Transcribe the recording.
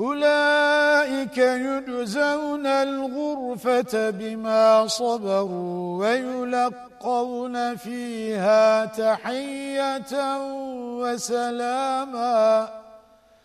أولئك يجزون الغرفة بما صبروا ويلقون فيها تحية وسلاما.